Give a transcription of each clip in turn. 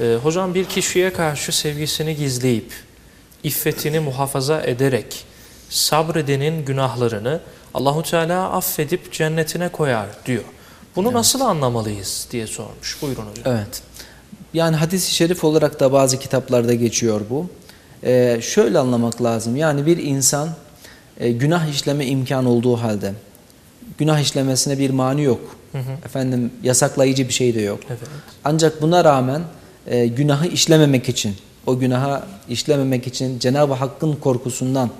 Ee, hocam bir kişiye karşı sevgisini gizleyip, iffetini muhafaza ederek sabredenin günahlarını Allahu Teala affedip cennetine koyar diyor. Bunu nasıl anlamalıyız diye sormuş. Buyurun hocam. Evet. Yani hadis-i şerif olarak da bazı kitaplarda geçiyor bu. Ee, şöyle anlamak lazım. Yani bir insan e, günah işleme imkan olduğu halde günah işlemesine bir mani yok. Hı hı. Efendim yasaklayıcı bir şey de yok. Evet. Ancak buna rağmen e, günahı işlememek için, o günaha işlememek için Cenab-ı Hakk'ın korkusundan,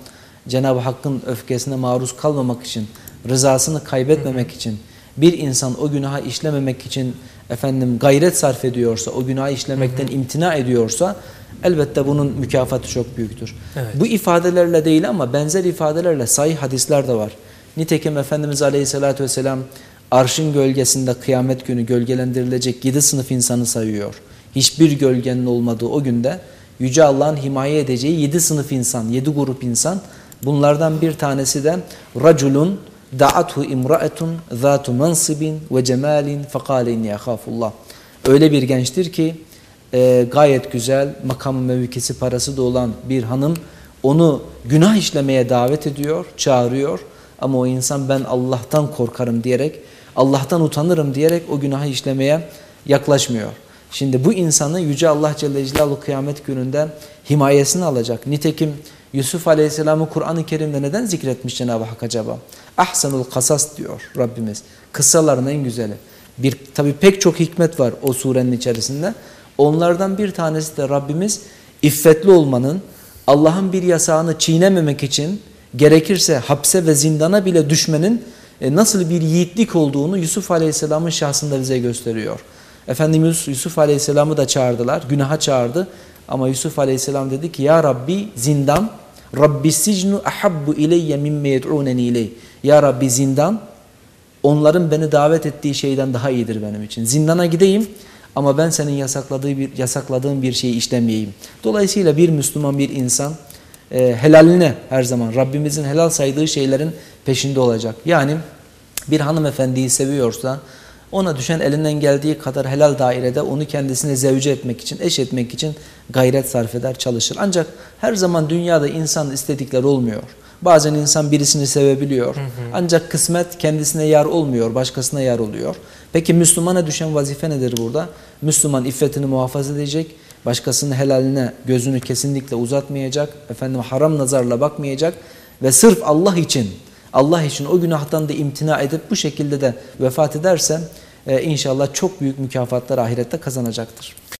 Cenab-ı Hakk'ın öfkesine maruz kalmamak için, rızasını kaybetmemek için, bir insan o günaha işlememek için efendim gayret sarf ediyorsa, o günahı işlemekten imtina ediyorsa elbette bunun mükafatı çok büyüktür. Evet. Bu ifadelerle değil ama benzer ifadelerle sahih hadisler de var. Nitekim Efendimiz Aleyhisselatü Vesselam arşın gölgesinde kıyamet günü gölgelendirilecek yedi sınıf insanı sayıyor. Hiçbir gölgenin olmadığı o günde Yüce Allah'ın himaye edeceği yedi sınıf insan, yedi grup insan. Bunlardan bir tanesi de raculun da'athu imra'etun zatu mansibin ve cemalin fekale inni. Öyle bir gençtir ki e, gayet güzel makamı mevkisi parası da olan bir hanım onu günah işlemeye davet ediyor, çağırıyor. Ama o insan ben Allah'tan korkarım diyerek, Allah'tan utanırım diyerek o günahı işlemeye yaklaşmıyor. Şimdi bu insanı Yüce Allah Celle Celaluhu kıyamet gününde himayesini alacak. Nitekim Yusuf Aleyhisselam'ı Kur'an-ı Kerim'de neden zikretmiş Cenab-ı Hak acaba? Ahsanul kasas diyor Rabbimiz. Kıssaların en güzeli. Bir, tabi pek çok hikmet var o surenin içerisinde. Onlardan bir tanesi de Rabbimiz iffetli olmanın, Allah'ın bir yasağını çiğnememek için gerekirse hapse ve zindana bile düşmenin e, nasıl bir yiğitlik olduğunu Yusuf Aleyhisselam'ın şahsında bize gösteriyor. Efendimiz Yusuf Aleyhisselam'ı da çağırdılar, günaha çağırdı. Ama Yusuf Aleyhisselam dedi ki ya Rabbi zindan, Rabbi sicnu ahabbu ileyye mimme yed'uneni ileyh. Ya Rabbi zindan onların beni davet ettiği şeyden daha iyidir benim için. Zindana gideyim ama ben senin yasakladığı bir, yasakladığın bir şeyi işlemeyeyim. Dolayısıyla bir Müslüman bir insan e, helaline her zaman Rabbimizin helal saydığı şeylerin peşinde olacak. Yani bir hanımefendiyi seviyorsa ona düşen elinden geldiği kadar helal dairede onu kendisine zevce etmek için, eş etmek için gayret sarf eder, çalışır. Ancak her zaman dünyada insan istedikleri olmuyor. Bazen insan birisini sevebiliyor. Hı hı. Ancak kısmet kendisine yar olmuyor, başkasına yar oluyor. Peki Müslümana düşen vazife nedir burada? Müslüman iffetini muhafaza edecek, başkasının helaline gözünü kesinlikle uzatmayacak, efendim haram nazarla bakmayacak ve sırf Allah için, Allah için o günahtan da imtina edip bu şekilde de vefat ederse e, inşallah çok büyük mükafatlar ahirette kazanacaktır.